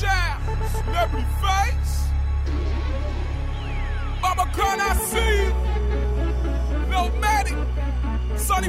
Child, celebrity face. Mama, can I see you? Nomadic, Sonny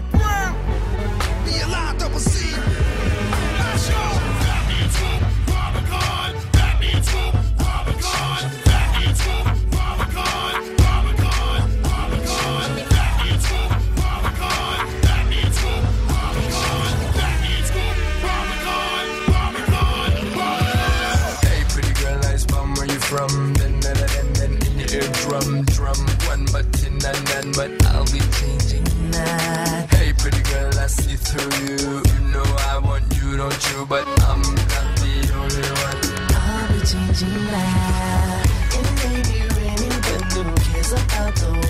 drum, drum, one but in and none, but I'll be changing that. Hey, pretty girl, I see through you. You know I want you, don't you? But I'm not the only one. I'll be changing that. It may be raining, but who cares about the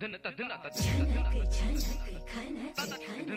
钱钱钱钱钱钱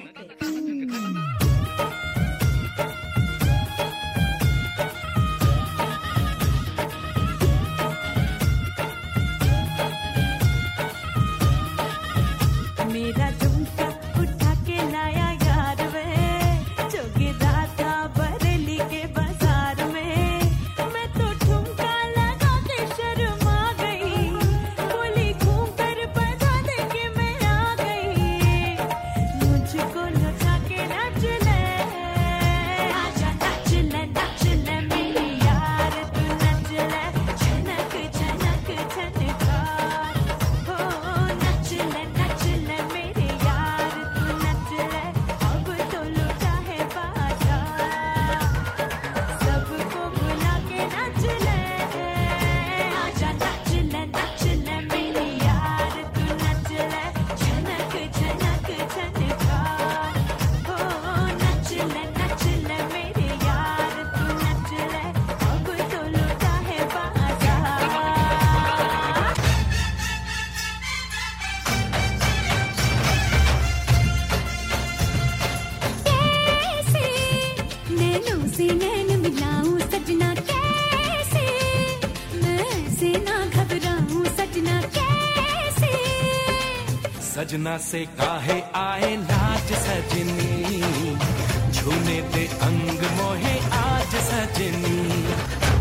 सजना से काहे आए लाज सजनी? झूने दे अंग मोहे आज सजनी।